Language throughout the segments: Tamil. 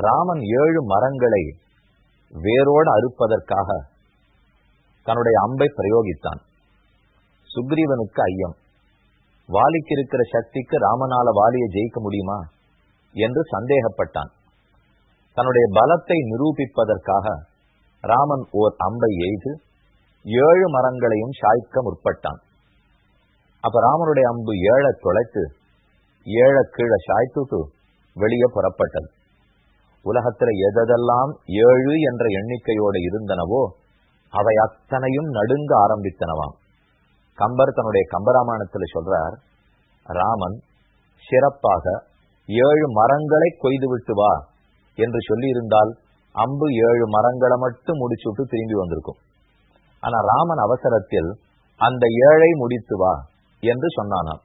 ராமன் ஏழு மரங்களை வேரோடு அறுப்பதற்காக தன்னுடைய அம்பை பிரயோகித்தான். சுக்ரீவனுக்கு ஐயம். வாலிக்கு இருக்கிற சக்திக்கு ராமனால வாலியை ஜெயிக்க முடியுமா? என்று சந்தேகப்பட்டான். தன்னுடைய பலத்தை நிரூபிப்பதற்காக ராமன் ஓர் அம்பை எய்து ஏழு மரங்களையும் சாய்க்க முற்பட்டான். அப்ப ராமனுடைய அம்பு ஏழ தொலைத்து ஏழ கீழே சாய்த்துட்டு வெளியே புறப்பட்டது. உலகத்துல எதெல்லாம் ஏழு என்ற எண்ணிக்கையோடு இருந்தனவோ அவை அத்தனையும் நடுங்க ஆரம்பித்தனவாம். கம்பர் தன்னுடைய கம்பராமாயணத்துல சொல்றார் ராமன் சிறப்பாக ஏழு மரங்களை கொய்து விட்டு வா என்று சொல்லி இருந்தால் அம்பு ஏழு மரங்களை மட்டும் முடிச்சுட்டு திரும்பி வந்திருக்கும். ஆனா ராமன் அவசரத்தில் அந்த ஏழை முடித்து வா என்று சொன்னானாம்.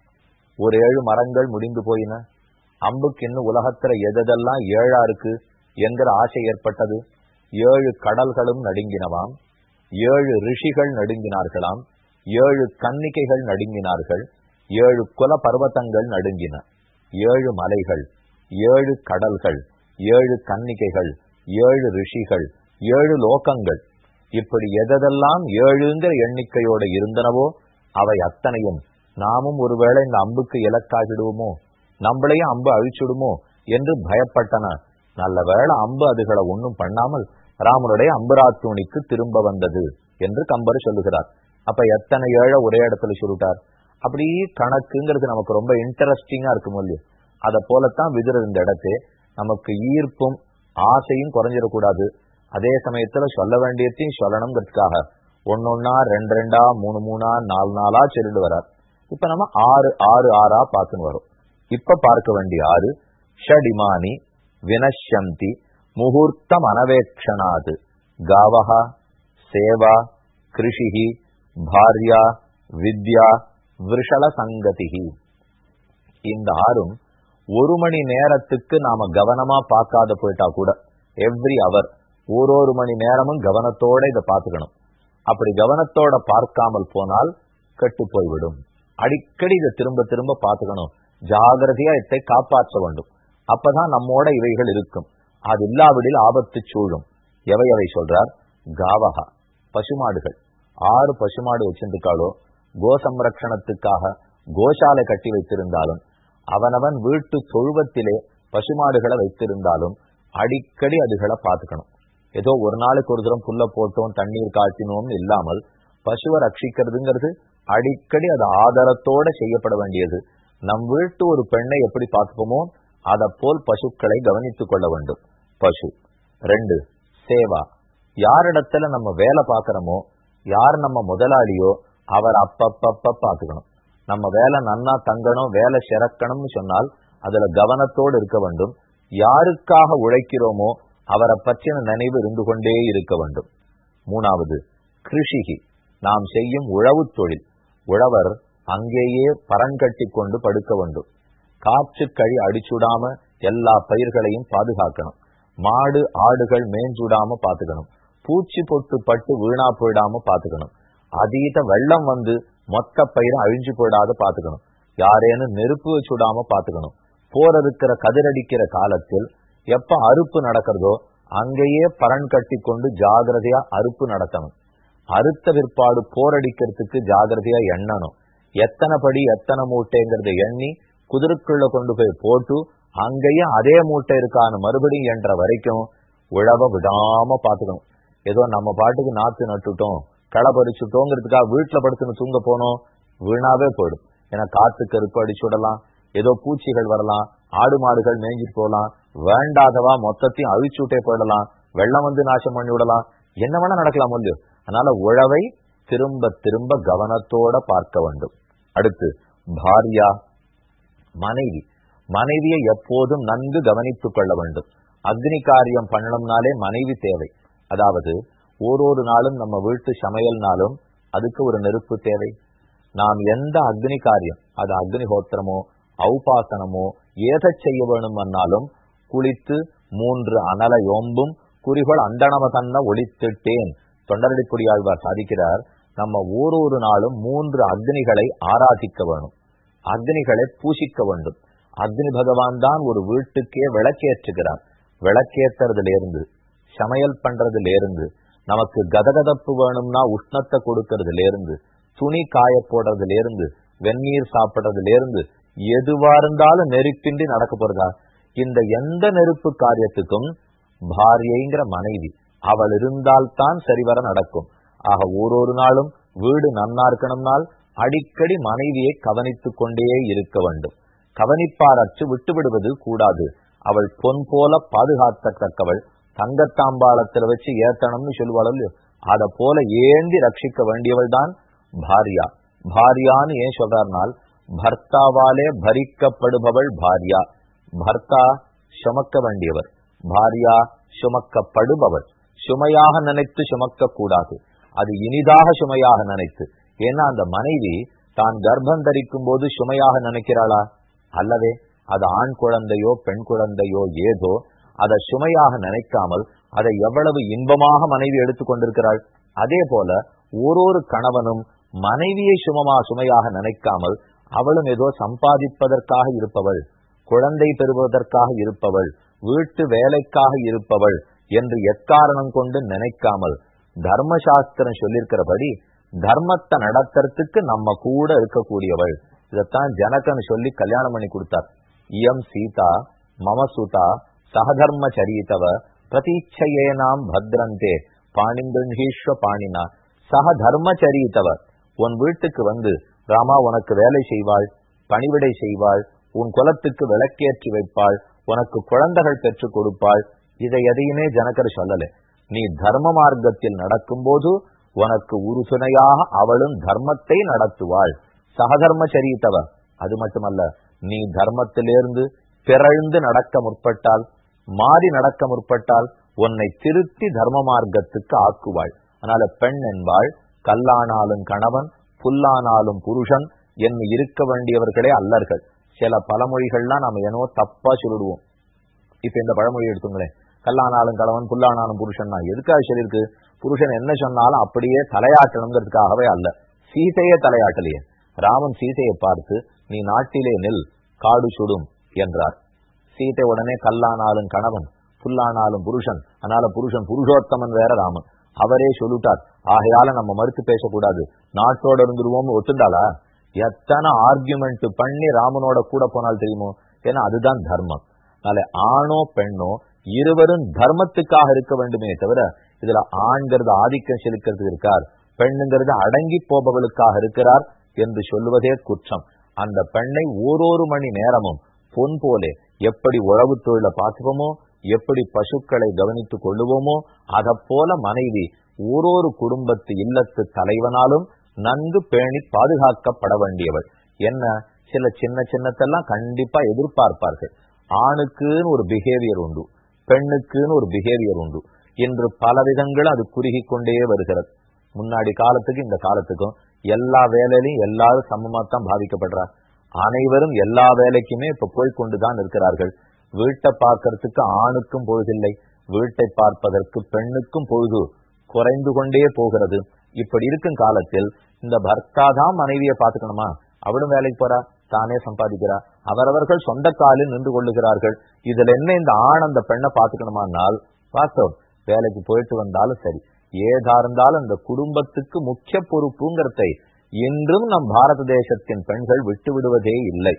ஒரு ஏழு மரங்கள் முடிந்து போயின. அம்புக்கு இன்னும் உலகத்துல எதெல்லாம் ஏழா இருக்கு என்கிற ஆசை ஏற்பட்டது? ஏழு கடல்களும் நடுங்கினவாம். ஏழு ரிஷிகள் நடுங்கினார்களாம். ஏழு கன்னிகைகள் நடுங்கினார்கள். ஏழு குல பர்வத்தங்கள் நடுங்கின. ஏழு மலைகள் ஏழு கடல்கள் ஏழு கன்னிகைகள் ஏழு ரிஷிகள் ஏழு லோகங்கள். இப்படி எதெல்லாம் ஏழுங்கிற எண்ணிக்கையோட இருந்தனவோ அவை அத்தனையும் நாமும் ஒருவேளை இந்த அம்புக்கு இலக்காகிடுவோமோ? நம்மளையும் அம்பு அழிச்சுடுமோ என்று பயப்பட்டன நல்ல வேளை அம்பு அதுகளை ஒன்றும் பண்ணாமல் ராமனுடைய அம்புராத்தூணிக்கு திரும்ப வந்தது என்று கம்பர் சொல்லுகிறார். அப்ப எத்தனை ஏழை ஒரே இடத்துல சொல்லிட்டார் அப்படி கணக்குங்கிறது நமக்கு ரொம்ப இன்ட்ரெஸ்டிங்கா இருக்கும் இல்லையோ? அதை போலத்தான் விதிர இந்த இடத்தே. நமக்கு ஈர்ப்பும் ஆசையும் குறைஞ்சிடக்கூடாது. அதே சமயத்துல சொல்ல வேண்டியதையும் சொல்லணுங்கிறதுக்காக ஒன்னொன்னா ரெண்டு ரெண்டா மூணு மூணா நாலு நாளா சொல்லிட்டு வரார். இப்ப நம்ம ஆறு ஆறு ஆறா பார்த்துன்னு வரோம். இப்ப பார்க்க வேண்டிய ஆறு. ஷடிமானி வினஷந்தி முகூர்த்தம் அனவேக்ஷனாது காவகா சேவா கிருஷிகி பாரியா வித்யா விஷல சங்கதிகி இந்த ஆறும் ஒரு மணி நேரத்துக்கு நாம கவனமா பார்க்காத போயிட்டா கூட எவ்ரி அவர் ஒரு ஒரு மணி நேரமும் கவனத்தோட இதை பார்த்துக்கணும். அப்படி கவனத்தோட பார்க்காமல் போனால் கெட்டு போய்விடும். அடிக்கடி இதை திரும்ப திரும்ப பார்த்துக்கணும். ஜாகிரதையா இத்தை காப்பாற்ற வேண்டும். அப்பதான் நம்மோட இவைகள் இருக்கும். அது இல்லாவிடில் ஆபத்து சூழும். எவை எவை சொல்றார்? காவகா பசுமாடுகள். ஆறு பசுமாடு வச்சிருக்காளோ கோ சம்ரக்ஷணத்துக்காக கோசாலை கட்டி வைத்திருந்தாலும் அவனவன் வீட்டு தொழுவத்திலே பசுமாடுகளை வைத்திருந்தாலும் அடிக்கடி அதுகளை பார்த்துக்கணும். ஏதோ ஒரு நாளுக்கு ஒரு தரம் புல்ல போட்டோம் தண்ணீர் காட்டினோம்னு இல்லாமல் பசுவை ரட்சிக்கிறதுங்கிறது அடிக்கடி அது ஆதாரத்தோட செய்யப்பட வேண்டியது. நம் வீட்டு ஒரு பெண்ணை எப்படி பார்ப்போமோ அதை போல் பசுக்களை கவனித்துக் கொள்ள வேண்டும். பசு. ரெண்டு சேவா. யாரிடத்துல நம்ம வேலை பார்க்கிறோமோ யார் நம்ம முதலாளியோ அவர் அப்பப்பப்ப பார்த்துக்கணும். நம்ம வேலை நன்னா தங்கணும் வேலை சிறக்கணும்னு சொன்னால் அதுல கவனத்தோடு இருக்க வேண்டும். யாருக்காக உழைக்கிறோமோ அவரை பற்றின நினைவு இருந்து கொண்டே இருக்க வேண்டும். மூணாவது கிருஷிகி. நாம் செய்யும் உழவு தொழில். உழவர் அங்கேயே பரங்கட்டி கொண்டு படுக்க வேண்டும் காற்று கழி அடிச்சுடாம எல்லா பயிர்களையும் பாதுகாக்கணும். மாடு ஆடுகள் மேஞ்சுடாம பாத்துக்கணும். பூச்சி பொட்டு பட்டு வீணா போயிடாம பாத்துக்கணும். அதீத வெள்ளம் வந்து மொத்த பயிரும் அழிஞ்சு போயிடாத பாத்துக்கணும். யாரேனும் நெருப்பு வச்சுடாம பாத்துக்கணும். போர் இருக்கிற கதிரடிக்கிற காலத்தில் எப்ப அறுப்பு நடக்கிறதோ அங்கேயே பரன் கட்டி கொண்டு ஜாகிரதையா அறுப்பு நடத்தணும். அறுத்த பிற்பாடு போரடிக்கிறதுக்கு ஜாகிரதையா எண்ணணும். எத்தனை படி எத்தனை மூட்டைங்கிறத எண்ணி குதிரைக்குள்ள கொண்டு போய் போட்டு அங்கேயும் அதே மூட்டை இருக்கான்னு மறுபடியும் என்ற வரைக்கும் உழவ விடாம பாத்துக்கணும் ஏதோ நம்ம பாட்டுக்கு நாத்து நட்டுட்டோம் களை பறிச்சுட்டோங்கிறதுக்காக வீட்டுல படுத்துன்னு தூங்க போனோம் வீணாவே போயிடும். ஏன்னா காத்து கருப்பு அடிச்சு விடலாம் ஏதோ பூச்சிகள் வரலாம் ஆடு மாடுகள் மேய்ஞ்சிட்டு போகலாம் வேண்டாதவா மொத்தத்தையும் அழிச்சு விட்டே போயிடலாம் வெள்ளம் வந்து நாசம் பண்ணி விடலாம். என்ன வேணா நடக்கலாம் இல்லையோ. அதனால உழவை திரும்ப திரும்ப கவனத்தோட பார்க்க வேண்டும். அடுத்து பாரியா மனைவி. மனைவியை எப்போதும் நன்கு கவனித்துக் கொள்ள வேண்டும். அக்னி காரியம் பண்ணணும்னாலே மனைவி தேவை. அதாவது ஓரொரு நாளும் நம்ம வீட்டு சமையல்னாலும் அதுக்கு ஒரு நெருப்பு தேவை. நாம் எந்த அக்னி காரியம் அது அக்னிஹோத்திரமோ ஔபாசனமோ ஏதை செய்ய வேணும்னாலும் குளித்து மூன்று அனல யோம்பும் குறிகள் அந்தணம தன்ன ஒழித்துட்டேன் தொண்டரடிப்புடியாழ்வார் சாதிக்கிறார் நம்ம ஓரொரு நாளும் மூன்று அக்னிகளை ஆராதிக்க வேணும். அக்னிகளை பூசிக்க வேண்டும். அக்னி பகவான் தான் ஒரு வீட்டுக்கே விளக்கேற்றுகிறார். விளக்கேற்றுறதுல இருந்து சமையல் பண்றதுல இருந்து நமக்கு கதகதப்பு வேணும்னா உஷ்ணத்தை கொடுக்கறதுல இருந்து துணி காய போடுறதுல இருந்து வெந்நீர் சாப்பிடுறதுல இருந்து எதுவா இருந்தாலும் நெருப்பின்றி நடக்க போறதா? இந்த எந்த நெருப்பு காரியத்துக்கும் பாரியைங்கிற மனைவி அவள் இருந்தால்தான் சரிவர நடக்கும். ஆக ஓரொரு நாளும் வீடு நன்னா இருக்கணும்னால் அடிக்கடி மனைவியை கவனித்துக் கொண்டே இருக்க வேண்டும். கவனிப்பாரற்று விட்டு விடுவது கூடாது. அவள் பொன் போல பாதுகாத்தக்கவள் தங்கத்தாம்பாளத்துல வச்சு ஏத்தனம்னு சொல்லுவாள் அத போல ஏந்தி ரட்சிக்க வேண்டியவள் தான் பாரியா. பாரியான்னு ஏன் சொல்றார்னால் பர்த்தாவாலே பரிக்கப்படுபவள் பாரியா. பர்த்தா சுமக்க வேண்டியவர். பாரியா சுமக்கப்படுபவர் சுமையாக நினைத்து சுமக்க கூடாது அது இனிதாக சுமையாக நினைத்து. ஏன்னா அந்த மனைவி தான் கர்ப்பம் தரிக்கும் போது சுமையாக நினைக்கிறாளா? அல்லவே அது ஆண் குழந்தையோ பெண் குழந்தையோ ஏதோ அதை சுமையாக நினைக்காமல் அதை எவ்வளவு இன்பமாக மனைவி எடுத்துக்கொண்டிருக்கிறாள் அதே போல ஒரு கணவனும் மனைவியை சுமமா சுமையாக நினைக்காமல் அவளும் ஏதோ சம்பாதிப்பதற்காக இருப்பவள் குழந்தை பெறுவதற்காக இருப்பவள் வீட்டு வேலைக்காக இருப்பவள் என்று எக்காரணம் கொண்டு நினைக்காமல் தர்மசாஸ்திரம் சொல்லியிருக்கிறபடி தர்மத்தை நடத்துறதுக்கு நம்ம கூட இருக்கக்கூடியவள். இதைத்தான் ஜனகன் சொல்லி கல்யாணம் பண்ணி கொடுத்தார். இயம் சீதா மமசுதா சகதர்ம சரீதவ பிரதீட்சையேனாம் பத்ரந்தே பாணிங்கீஸ்வ பாணினா. சக தர்ம சரீதவ உன் வீட்டுக்கு வந்து ராமா உனக்கு வேலை செய்வாள் பணிவிடை செய்வாள் உன் குலத்துக்கு விளக்கேற்றி வைப்பாள் உனக்கு குழந்தைகள் பெற்றுக் கொடுப்பாள். இதை எதையுமே ஜனகர் சொல்லலை. நீ தர்ம மார்க்கத்தில் நடக்கும்போது உனக்கு உறுதுணையாக அவளும் தர்மத்தை நடத்துவாள். சகதர்ம சரீத்தவ அது மட்டுமல்ல நீ தர்மத்திலிருந்து பிறழ்ந்து நடக்க முற்பட்டால் மாறி நடக்க முற்பட்டால் உன்னை திருத்தி தர்ம மார்க்கத்துக்கு ஆக்குவாள். அதனால பெண் என்பாள் கல்லானாலும் கணவன் புல்லானாலும் புருஷன் என்று இருக்க வேண்டியவர்களே அல்லர்கள். சில பழமொழிகள்லாம் நாம என்னவோ தப்பா சொல்லிடுவோம். இப்ப இந்த பழமொழி எடுத்துங்களேன். கல்லானாலும் கணவன் புல்லானாலும் புருஷன் எதுக்காக சொல்லியிருக்கு? புருஷன் என்ன சொன்னாலும் அப்படியே தலையாட்டணுங்கிறதுக்காகவே அல்ல. சீதையே தலையாட்டலையே. ராமன் சீதையை பார்த்து நீ நாட்டிலே நெல் காடு சுடும் என்றார். சீதை உடனே கல்லானாலும் கணவன் புல்லானாலும் புருஷன். அதனால புருஷன் புருஷோத்தமன் வேற ராமன். அவரே சொல்லிட்டார் ஆகையால நம்ம மறுத்து பேசக்கூடாது. நாட்டோட இருந்துருவோம்னு ஒத்துண்டாளா? எத்தனை ஆர்குமெண்ட் பண்ணி ராமனோட கூட போனால் தெரியுமோ? ஏன்னா அதுதான் தர்மம். அதனால ஆணோ பெண்ணோ இருவரும் தர்மத்துக்காக இருக்க வேண்டுமே தவிர இதுல ஆண்கிறது ஆதிக்கம் செலுக்கிறது இருக்கார் பெண்ணுங்கிறது அடங்கி போபவளுக்காக இருக்கிறார் என்று சொல்லுவதே குற்றம். அந்த பெண்ணை ஓரொரு மணி நேரமும் பொன் போலே எப்படி உழவு தொழில பார்த்துப்போமோ எப்படி பசுக்களை கவனித்துக் கொள்ளுவோமோ அதை போல மனைவி ஓரொரு குடும்பத்து இல்லத்து தலைவனாலும் நன்கு பேணி பாதுகாக்கப்பட வேண்டியவள். என்ன? சில சின்ன சின்னத்தெல்லாம் கண்டிப்பா எதிர்பார்ப்பார்கள். ஆணுக்குன்னு ஒரு பிஹேவியர் உண்டு. பெண்ணுக்குன்னு ஒரு பிஹேவியர் உண்டு. இன்று பல விதங்கள் அது குறுகி கொண்டே வருகிறது. முன்னாடி காலத்துக்கு இந்த காலத்துக்கும் எல்லா வேலையிலையும் எல்லாரும் சமமாகத்தான் பாதிக்கப்படுறார். அனைவரும் எல்லா வேலைக்குமே இப்ப போய்கொண்டுதான் இருக்கிறார்கள். வீட்டை பார்க்கறதுக்கு ஆணுக்கும் பொழுதில்லை. வீட்டை பார்ப்பதற்கு பெண்ணுக்கும் பொழுது குறைந்து கொண்டே போகிறது. இப்படி இருக்கும் காலத்தில் இந்த பர்த்தா தான் மனைவியை பார்த்துக்கணுமா? அவளும் வேலைக்கு போறா? தானே சம்பாதிக்கிறா அவரவர்கள் சொந்த காலில் நின்று கொள்ளுகிறார்கள். இதுல என்ன இந்த ஆண் அந்த பெண்ணை பார்த்துக்கணுமானால் வாஸ்தவம் வேலைக்கு போயிட்டு வந்தாலும் சரி ஏதா இருந்தாலும் அந்த குடும்பத்துக்கு முக்கிய பொறுப்புங்கிறதை இன்றும் நம் பாரத தேசத்தின் பெண்கள் விட்டு விடுவதே இல்லை.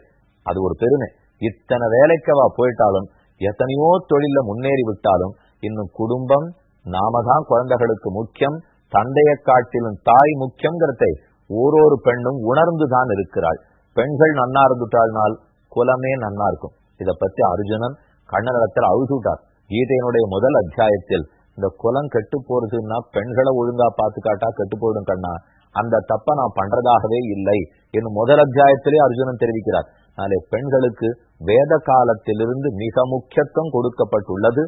அது ஒரு பெருமை. இத்தனை வேலைக்கவா போயிட்டாலும் எத்தனையோ தொழில முன்னேறி விட்டாலும் இன்னும் குடும்பம் நாம தான் குழந்தைகளுக்கு முக்கியம் தந்தையை காட்டிலும் தாய் முக்கியங்கிறதை ஓரொரு பெண்ணும் உணர்ந்துதான் இருக்கிறாள். பெண்கள் நன்னா இருந்துட்டாள்னால் குலமே நன்னா இருக்கும். இதை பத்தி அர்ஜுனன் கண்ணனிடத்தில் அழுதுட்டார் கீதையினுடைய முதல் அத்தியாயத்தில் இந்த குலம் கெட்டு போறதுன்னா பெண்களை ஒழுங்கா பாத்துக்காட்டா கெட்டு போயிடும் கண்ணா. அந்த தப்ப நான் பண்றதாகவே இல்லை என் முதல் அத்தியாயத்திலே அர்ஜுனன் தெரிவிக்கிறார். அதனாலே பெண்களுக்கு வேத காலத்திலிருந்து மிக முக்கியத்துவம் கொடுக்கப்பட்டுள்ளது.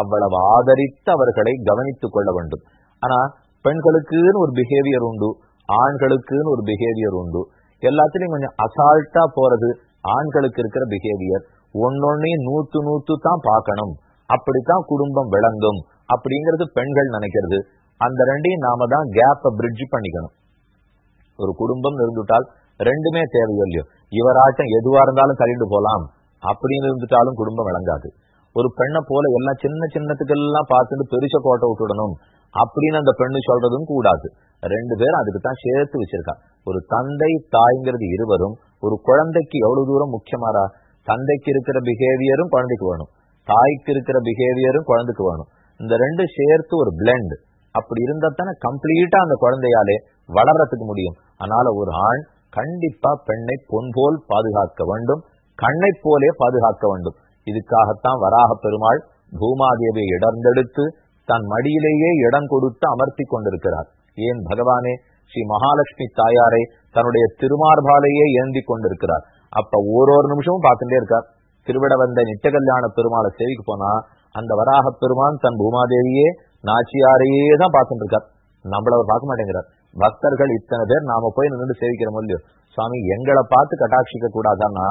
அவ்வளவு ஆதரித்து அவர்களை கவனித்துக் கொள்ள வேண்டும். ஆனா பெண்களுக்குன்னு ஒரு பிஹேவியர் உண்டு ஆண்களுக்குன்னு ஒரு பிஹேவியர் உண்டு. எல்லாத்துலயும் கொஞ்சம் அசால்ட்டா போறது ஆண்களுக்கு இருக்கிற பிஹேவியர் ஒன்னொன்னையும் நூத்து நூத்து தான் பார்க்கணும். அப்படித்தான் குடும்பம் விளங்கும் அப்படிங்கிறது பெண்கள் நினைக்கிறது. அந்த ரெண்டையும் நாம தான் கேப்ப பிரிட்ஜ் பண்ணிக்கணும். ஒரு குடும்பம் இருந்துட்டால் ரெண்டுமே தேவையோ இல்லையோ. இவராட்டம் எதுவா இருந்தாலும் தள்ளிட்டு போலாம். அப்படின்னு இருந்துட்டாலும் குடும்பம் விளங்காது. ஒரு பெண்ணை போல எல்லாம் சின்ன சின்னத்துக்கெல்லாம் பார்த்துட்டு பெருச கோட்டை விட்டுடணும். அப்படின்னு அந்த பெண்ணு சொல்றதும் கூடாது. ரெண்டு பேரும் அதுக்கு தான் சேர்த்து வச்சிருக்கா. ஒரு தந்தை தாய்ங்கிறது இருவரும் ஒரு குழந்தைக்கு எவ்வளவு தூரம் முக்கியமாரா தந்தைக்கு இருக்கிற பிஹேவியரும் குழந்தைக்கு வேணும். தாய்க்கு இருக்கிற பிஹேவியரும் குழந்தைக்கு வேணும். இந்த ரெண்டு சேர்த்து ஒரு பிளெண்ட் அப்படி இருந்தா தானே கம்ப்ளீட்டா அந்த குழந்தையாலே வளர்றதுக்கு முடியும். அதனால ஒரு ஆண் கண்டிப்பா பெண்ணை பொன் போல் பாதுகாக்க வேண்டும். கண்ணை போலே பாதுகாக்க வேண்டும். இதுக்காகத்தான் வராக பெருமாள் பூமாதேவியை இடர்ந்தெடுத்து தன் மடியிலேயே இடம் கொடுத்து அமர்த்தி கொண்டிருக்கிறார். ஏன் பகவானே? ஸ்ரீ மகாலட்சுமி தாயாரை தன்னுடைய திருமார்பாலேயே ஏந்தி கொண்டிருக்கிறார். அப்ப ஓரொரு நிமிஷமும் பார்த்துட்டே இருக்கார். திருவிட வந்த நித்த கல்யாண பெருமாளை சேவிக்கு போனா அந்த வராக பெருமான் தன் பூமாதேவியே நாச்சியாரையே தான் பார்த்துட்டு இருக்கார். நம்மள அவர் பார்க்க மாட்டேங்கிறார். பக்தர்கள் இத்தனை பேர் நாம போய் நின்று சேவிக்கிறோம் இல்லையோ சுவாமி எங்களை பார்த்து கட்டாட்சிக்க கூடாதான்னா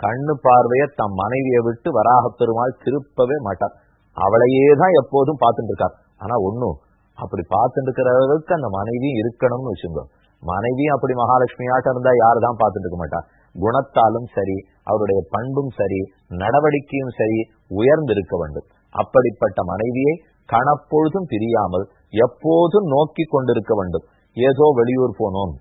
கண்ணு பார்வைய தம் மனைவியை விட்டு வராக பெருமாள் திருப்பவே மாட்டார். அவளையே தான் எப்போதும் பார்த்துட்டு இருக்கார் ஆனா ஒண்ணும் அப்படி பார்த்துட்டு இருக்கிறவருக்கு அந்த மனைவியும் இருக்கணும்னு வச்சுங்க மனைவியும் அப்படி மகாலட்சுமியாட்டம் இருந்தா யாரு தான் பார்த்துட்டு இருக்க மாட்டா. குணத்தாலும் சரி அவருடைய பண்பும் சரி நடவடிக்கையும் சரி உயர்ந்து இருக்க வேண்டும். அப்படிப்பட்ட மனைவியை கணப்பொழுதும் பிரியாமல் எப்போதும் நோக்கி கொண்டிருக்க வேண்டும். ஏதோ வெளியூர் போனோம்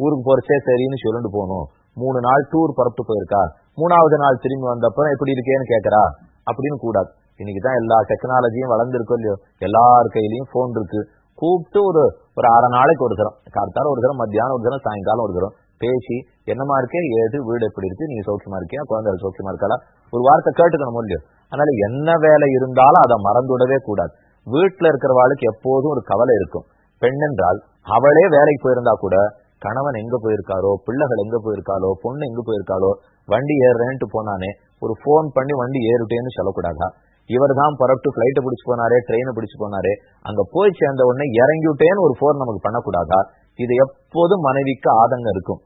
ஊருக்கு போறச்சே சரின்னு சொல்லிட்டு போனோம். மூணு நாள் டூர் பரப்பு போயிருக்கா. மூணாவது நாள் திரும்பி வந்தப்பறம் எப்படி இருக்கேன்னு கேட்கறா அப்படின்னு கூடாது. இன்னைக்குதான் எல்லா டெக்னாலஜியும் வளர்ந்துருக்கோ இல்லையோ? எல்லார் கையிலயும் போன் இருக்கு. கூப்பிட்டு ஒரு ஒரு அரை நாளைக்கு ஒரு தரம். கார்த்தால ஒரு தரம் மத்தியானம் ஒரு தரம் சாயங்காலம் ஒரு தரம். பேசி என்னமா இருக்கே? ஏது? வீடு எப்படி இருக்கு? நீ சௌக்கியமா இருக்கியா? குழந்தைகள் சௌக்கியமா இருக்காளா? ஒரு வார்த்தை கேட்டுக்கணும் இல்லையோ? அதனால என்ன வேலை இருந்தாலும் அதை மறந்துவிடவே கூடாது. வீட்டுல இருக்கிறவாளுக்கு எப்போதும் ஒரு கவலை இருக்கும். பெண் என்றால் அவளே வேலைக்கு போயிருந்தா கூட கணவன் எங்க போயிருக்காரோ? பிள்ளைகள் எங்க போயிருக்காளோ? பொண்ணு எங்க போயிருக்காளோ? வண்டி ஏறுறேன்ட்டு போனானே ஒரு போன் பண்ணி வண்டி ஏறுட்டேன்னு சொல்லக்கூடாதா? இவர் தான் புறப்பட்டு பிளைட்டை பிடிச்சு போனாரே ட்ரெயினை பிடிச்சு போனாரு. அங்க போய் சேர்ந்த உடனே இறங்கிவிட்டேன்னு ஒரு போர் நமக்கு பண்ணக்கூடாதா? இது எப்போதும் மனைவிக்கு ஆதங்கம் இருக்கும்.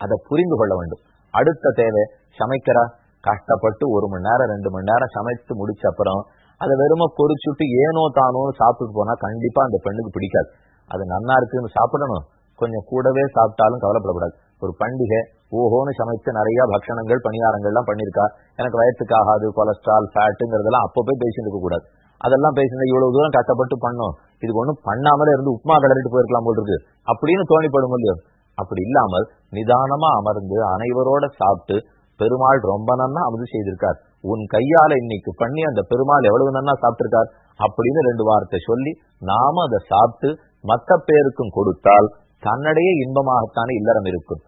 அதை புரிந்து கொள்ள வேண்டும். அடுத்த தேவை சமைக்கிறா? கஷ்டப்பட்டு ஒரு மணி நேரம் ரெண்டு மணி நேரம் சமைத்து முடிச்ச அப்புறம் அதை வெறுமை பொறிச்சுட்டு ஏனோ தானோ சாப்பிட்டு போனா கண்டிப்பா அந்த பெண்ணுக்கு பிடிக்காது. அது நன்னா இருக்குன்னு சாப்பிடணும். கொஞ்சம் கூடவே சாப்பிட்டாலும் கவலைப்படக்கூடாது. ஒரு பண்டிகை. ஓஹோன்னு சமைத்து நிறைய பக்ஷணங்கள் பணியாரங்கள்லாம் பண்ணிருக்கா எனக்கு வயத்துக்கு ஆகாது கொலஸ்ட்ரால் ஃபேட்டுங்கிறதெல்லாம் அப்போ போய் பேசிட்டு இருக்க கூடாது. அதெல்லாம் பேசினா இவ்வளவு தூரம் கஷ்டப்பட்டு பண்ணோம். இதுக்கு ஒண்ணும் பண்ணாமலே இருந்து உப்மா கிளறிட்டு போயிருக்கலாம் போல் இருக்கு. அப்படின்னு தோணிப்படும் இல்லையோ? அப்படி இல்லாமல் நிதானமா அமர்ந்து அனைவரோட சாப்பிட்டு பெருமாள் ரொம்ப நன்னா அமது செய்திருக்கார். உன் கையால இன்னைக்கு பண்ணி அந்த பெருமாள் எவ்வளவு நன்னா சாப்பிட்டிருக்கார்? அப்படின்னு ரெண்டு வார்த்தை சொல்லி நாம அதை சாப்பிட்டு மத்த பேருக்கும் கொடுத்தால் தன்னடைய இன்பமாகத்தானே இல்லறம் இருக்கும்.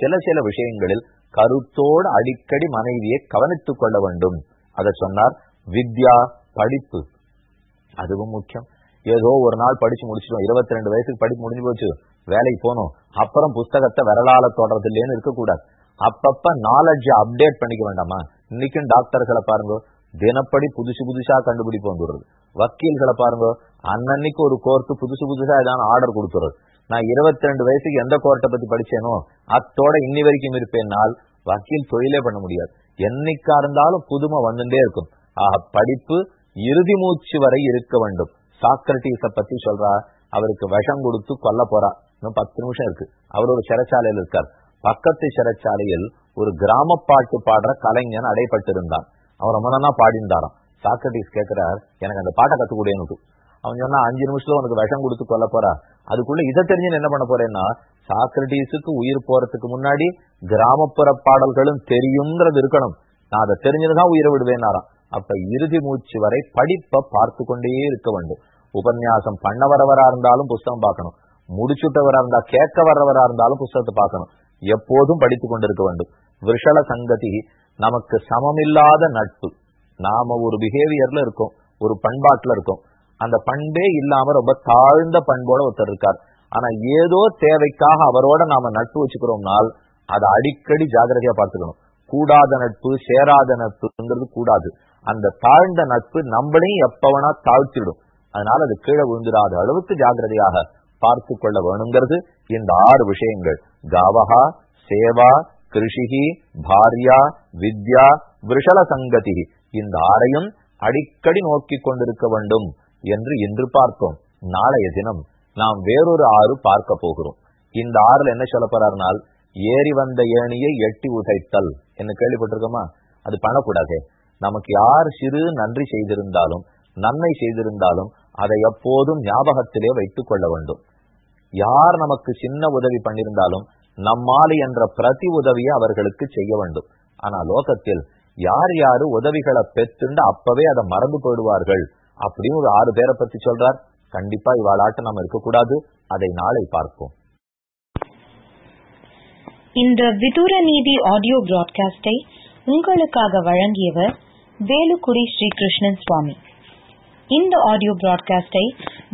சில சில விஷயங்களில் கருத்தோடு அடிக்கடி மனைவியை கவனித்துக் கொள்ள வேண்டும். அதை சொன்னார் வித்யா படிப்பு. அதுவும் முக்கியம். ஏதோ ஒரு நாள் படிச்சு முடிச்சிடும் இருபத்தி ரெண்டு வயசுக்கு படிப்பு முடிஞ்சு போச்சு வேலைக்கு போனோம். அப்புறம் புஸ்தகத்தை விரலால தொடர்றது இல்லைன்னு இருக்கக்கூடாது. அப்பப்ப நாலெட்ஜை அப்டேட் பண்ணிக்க வேண்டாமா? இன்னைக்கும் டாக்டர்களை பாருங்க தினப்படி புதுசு புதுசா கண்டுபிடிப்பு வந்துடுறது வக்கீல்களை பாருங்க அன்னன்னைக்கு ஒரு கோர்ட்டு புதுசு புதுசா ஏதாவது ஆர்டர் கொடுத்துறது நான் இருபத்தி ரெண்டு வயசுக்கு எந்த கோர்ட்டை பத்தி படிச்சேனோ அத்தோட இன்னி வரைக்கும் இருப்பேனால் வக்கீல் தொழிலே பண்ண முடியாது. என்னைக்கா இருந்தாலும் புதுமை வந்துட்டே இருக்கும். ஆக படிப்பு இறுதி மூச்சு வரை இருக்க வேண்டும். சாக்ரட்டிஸ பத்தி சொல்றா அவருக்கு விஷம் கொடுத்து கொல்ல போறா. இன்னும் பத்து நிமிஷம் இருக்கு. அவர் ஒரு சிறைச்சாலையில் இருக்கார். பக்கத்து சிறைச்சாலையில் ஒரு கிராம பாட்டு பாடுற கலைஞன் அடைப்பட்டிருந்தான். அவர் ரொம்ப நல்லா பாடிந்தாராம் சாக்ரட்டிஸ் கேட்கிறார் எனக்கு அந்த பாட்டை கத்து அவன் சொன்னா அஞ்சு நிமிஷத்துல உனக்கு விஷம் கொடுத்து கொல்ல போறா. அதுக்குள்ள இதை தெரிஞ்சு என்ன பண்ண போறேன்னா சாக்ரட்டிஸுக்கு உயிர் போறதுக்கு முன்னாடி கிராமப்புற பாடல்களும் தெரியுங்கிறது இருக்கணும். நான் அதை தெரிஞ்சதுதான் உயிரை விடுவேனாராம் அப்ப இறுதி மூச்சு வரை படிப்பை பார்த்து கொண்டே இருக்க வேண்டும். உபன்யாசம் பண்ண வரவரா இருந்தாலும் புஸ்தகம் பார்க்கணும். முடிச்சுட்டவரா இருந்தா கேட்க வர்றவரா இருந்தாலும் புஸ்தகத்தை பார்க்கணும். எப்போதும் படித்து கொண்டிருக்க வேண்டும். விஷல சங்கதி நமக்கு சமமில்லாத நட்பு. நாம ஒரு பிஹேவியர்ல இருக்கோம் ஒரு பண்பாட்டுல இருக்கோம். அந்த பண்பே இல்லாம ரொம்ப தாழ்ந்த பண்போட ஒருத்தர் இருக்கார். ஆனா ஏதோ தேவைக்காக அவரோட நாம நட்பு வச்சுக்கிறோம்னால் அதை அடிக்கடி ஜாகிரதையா பார்த்துக்கணும். கூடாத நட்பு சேராத நட்புங்கிறது கூடாது. அந்த தாழ்ந்த நட்பு நம்மளையும் எப்பவனா தாழ்த்திடும். அதனால அது கீழே விழுந்துடாத அளவுக்கு ஜாகிரதையாக பார்த்து கொள்ள வேணுங்கிறது இந்த ஆறு விஷயங்கள். கவஹா சேவா கிருஷிகி பாரியா வித்யா விஷல சங்கதி இந்த ஆறையும் அடிக்கடி நோக்கி கொண்டிருக்க வேண்டும். என்று இன்று பார்த்தோம் நாளைய தினம் நாம் வேறொரு ஆறு பார்க்க போகிறோம். இந்த ஆறுல என்ன சொல்ல போறாருனால் ஏறி வந்த ஏணியை எட்டி உதைத்தல். என்ன கேள்விப்பட்டிருக்கோமா? அது பண்ணக்கூடாது. நமக்கு யார் சிறு நன்றி செய்திருந்தாலும் நன்மை செய்திருந்தாலும் அதை எப்போதும் ஞாபகத்திலே வைத்துக் கொள்ள வேண்டும். யார் நமக்கு சின்ன உதவி பண்ணியிருந்தாலும் நம்மால் என்ற பிரதி உதவியை அவர்களுக்கு செய்ய வேண்டும். ஆனா லோகத்தில் யார் யாரு உதவிகளை பெற்றுண்டு அப்பவே அதை மறந்து போயிடுவார்கள்? அப்படின்னு ஒரு ஆறு பேரை பத்தி சொல்றார். கண்டிப்பா இவாளாட்ட நம்ம இருக்கக்கூடாது அதை நாளை பார்ப்போம். இந்த விதூர நீதி ஆடியோ பிராட்காஸ்டை உங்களுக்காக வழங்கியவர் வேலுக்குடி ஸ்ரீகிருஷ்ணன் சுவாமி. இந்த ஆடியோ பிராட்காஸ்டை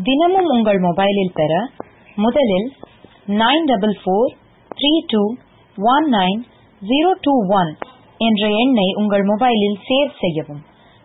தினமும் உங்கள் மொபைலில் பெற முதலில் nine double four three two one nine zero two one என்ற எண்ணை உங்கள் மொபைலில் சேவ் செய்யவும்.